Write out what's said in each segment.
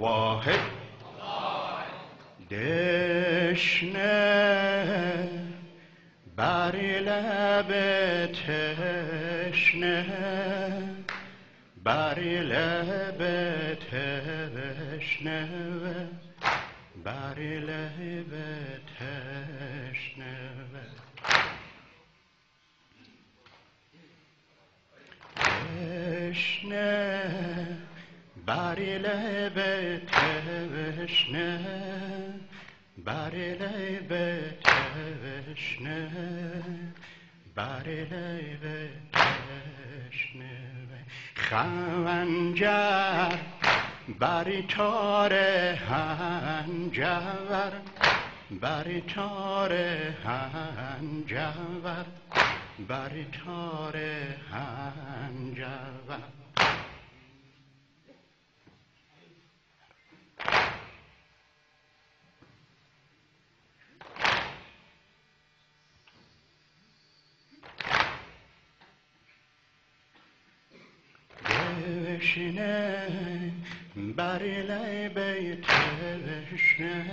واحد. دشنه بر لب تشنه بر لب تشنه بر لب تشنه. تشنه بر لب تشنه بر لب تشنه بر لب تشنه خنجر بر تار هنجر بر تار هنجر بر تار هنجر تشنه بر لب تشنه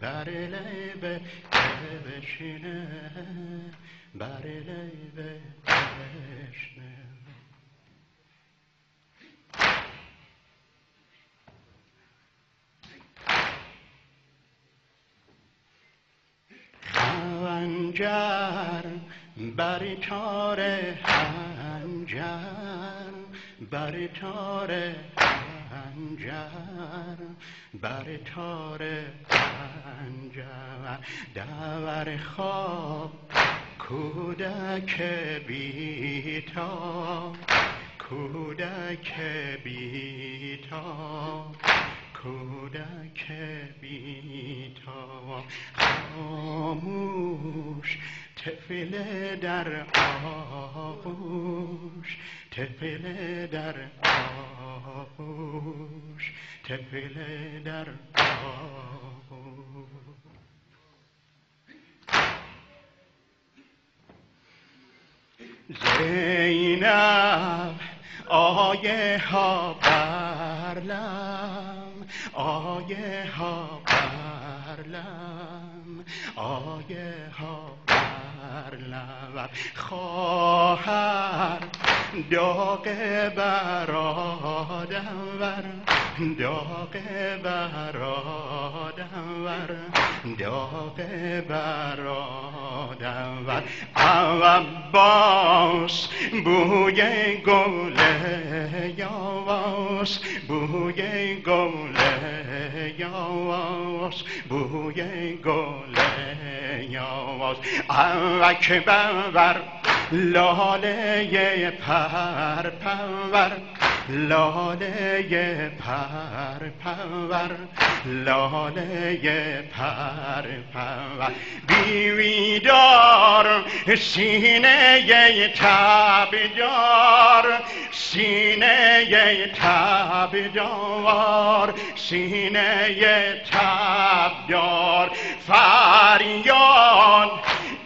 بر لب تشنه بر لب تشنه خنجر بر تار بر تار هنجر بر تار هنجر دور خواب کودک بیتا کودک بیتا کودک بیتا تفل در آغوش تفل در آغوش تفل در آغوش. زینب آیه ها برلم آیه ها برلم آیه ها برلم خواهر داغ برادر داغ برادر داغ برادر عباس بوی گل یاواس بوی گل یاواس بوی گل یاواس. اکبر لاله پر پرور لاله پر پرور لاله پر پرور بیویدار سینه تبدار سینه تبدار سینه تبدار فریاد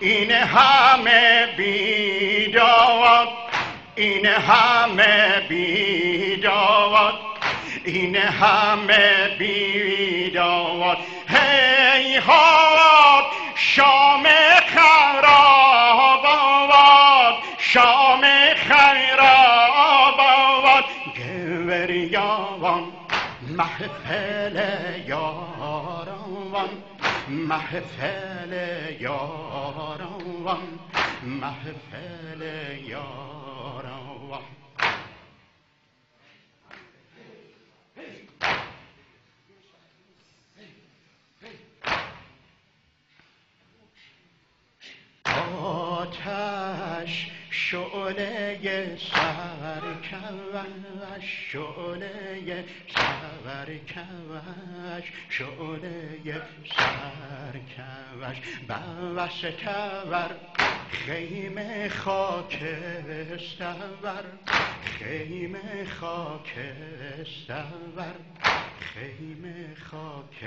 این همه بیداد این همه بیداد این همه بیداد. هی هات شام خراب آباد شام خراب آباد گوریاوان محفل یاران. محفل یاران محفل یاران. آتش شعله سرکوش شعله سرکوش شعله سرکوش بوس کور. خیمه خاک استور خیمه خاک استور خیمه خاک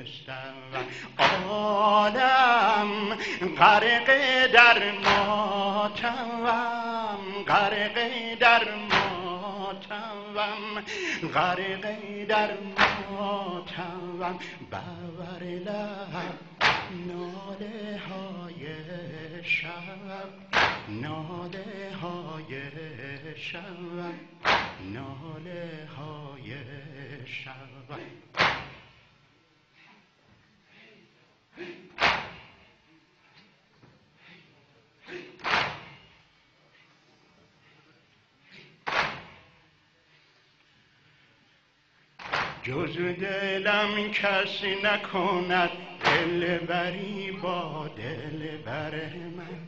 استور عالم غرق در ماتم غرق در ماتمم غرقه در ماتمم بور لب ناله های شب ناله های شب ناله های شب. جز دلم کسی نکند دل بری با دل بر من.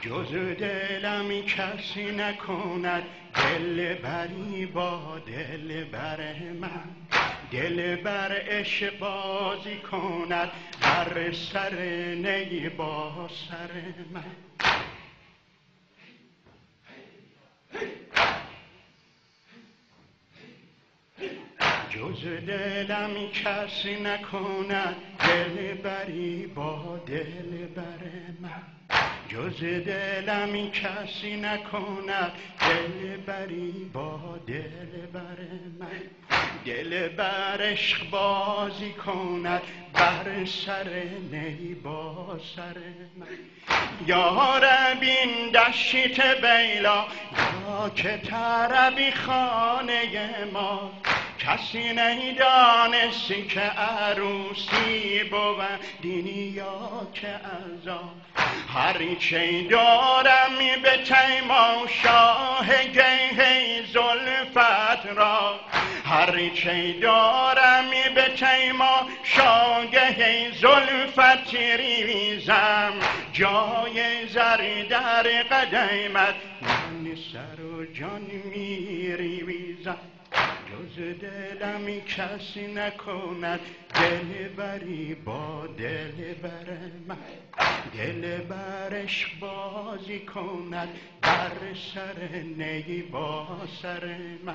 جز دلم کسی نکند دل بری با دل بر من. دل بر عشق بازی کند بر سر نی با سر من. جز دلم کسی نکند دل بری با دل بر من. جز دلم کسی نکند دل بری با دل بر من. دل بر عشق بازی کند بر سر نی با سر من. یا ربین دشت بیلا یا که تربی خانه ما. کسی نیدانستی که عروسی بود دینیا که ازا هر چه دارم به تیما شاه گیه زلفت را. هر چه دارم به تیما شاگه زلفت ریزم جای زر در قدمت من سر و جان می جز دلم کسی نکند دل بری با دل بر من. دل برش بازی کند بر سر نی با سر من.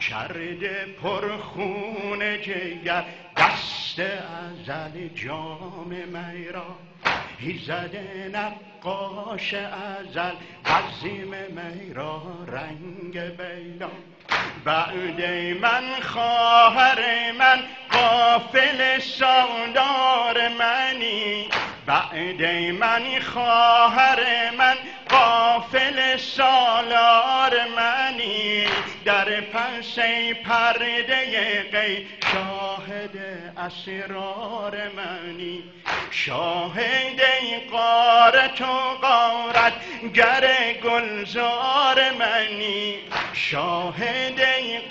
کرده پرخون جگر دست ازل جام میرا ایزد نقاش ازل عظیم میرا رنگ بیلا بعد من خواهر من قافل سالار منی. بعد من خواهر من قافل سالار منی. در پس پرده قی شاهد اسرار منی. شاهد قارت و قارت گر گلزار منی. شاهد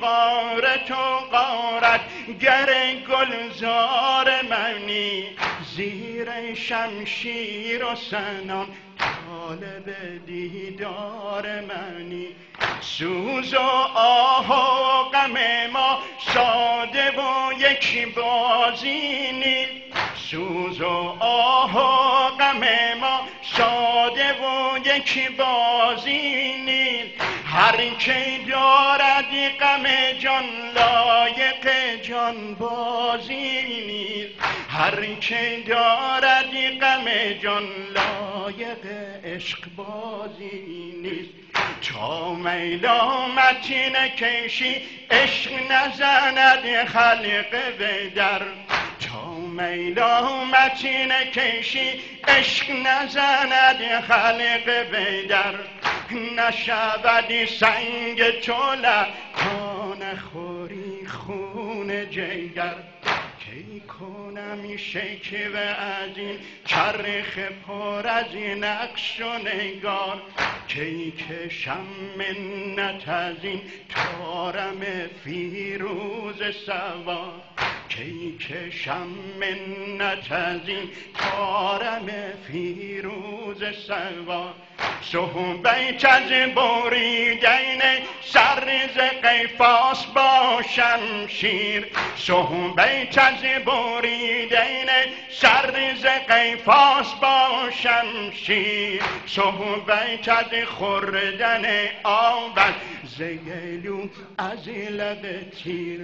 قارت و قارت گر گلزار منی. زیر شمشیر و سنان طالب دیدار منی. سوز و آه و غم ما ساده و یک بازی نیست. سوز و آه و غم ما ساده و یک بازی هر که دارد غم جان لایق جان بازی هر که دارد غم جان لایق عشق بازی نیست. تا میلا متین کشی عشق نزند خلق به در. میلا متین کشی عشق نزند خلق به در نشود سنگ چوله کان خوری خون جگر کی کنم شکوه از این چرخ پر از این نقش و نگار؟ کی کشم منت از این تارم فیروز سوار؟ کی کشم منت از این تارم فیروز سوار صحبت از بریدین سرز قیفاس با شمشیر. صحبت از بریدین سرز قیفاس با شمشیر. صحبت از خوردن آب زیلو از لب تیر.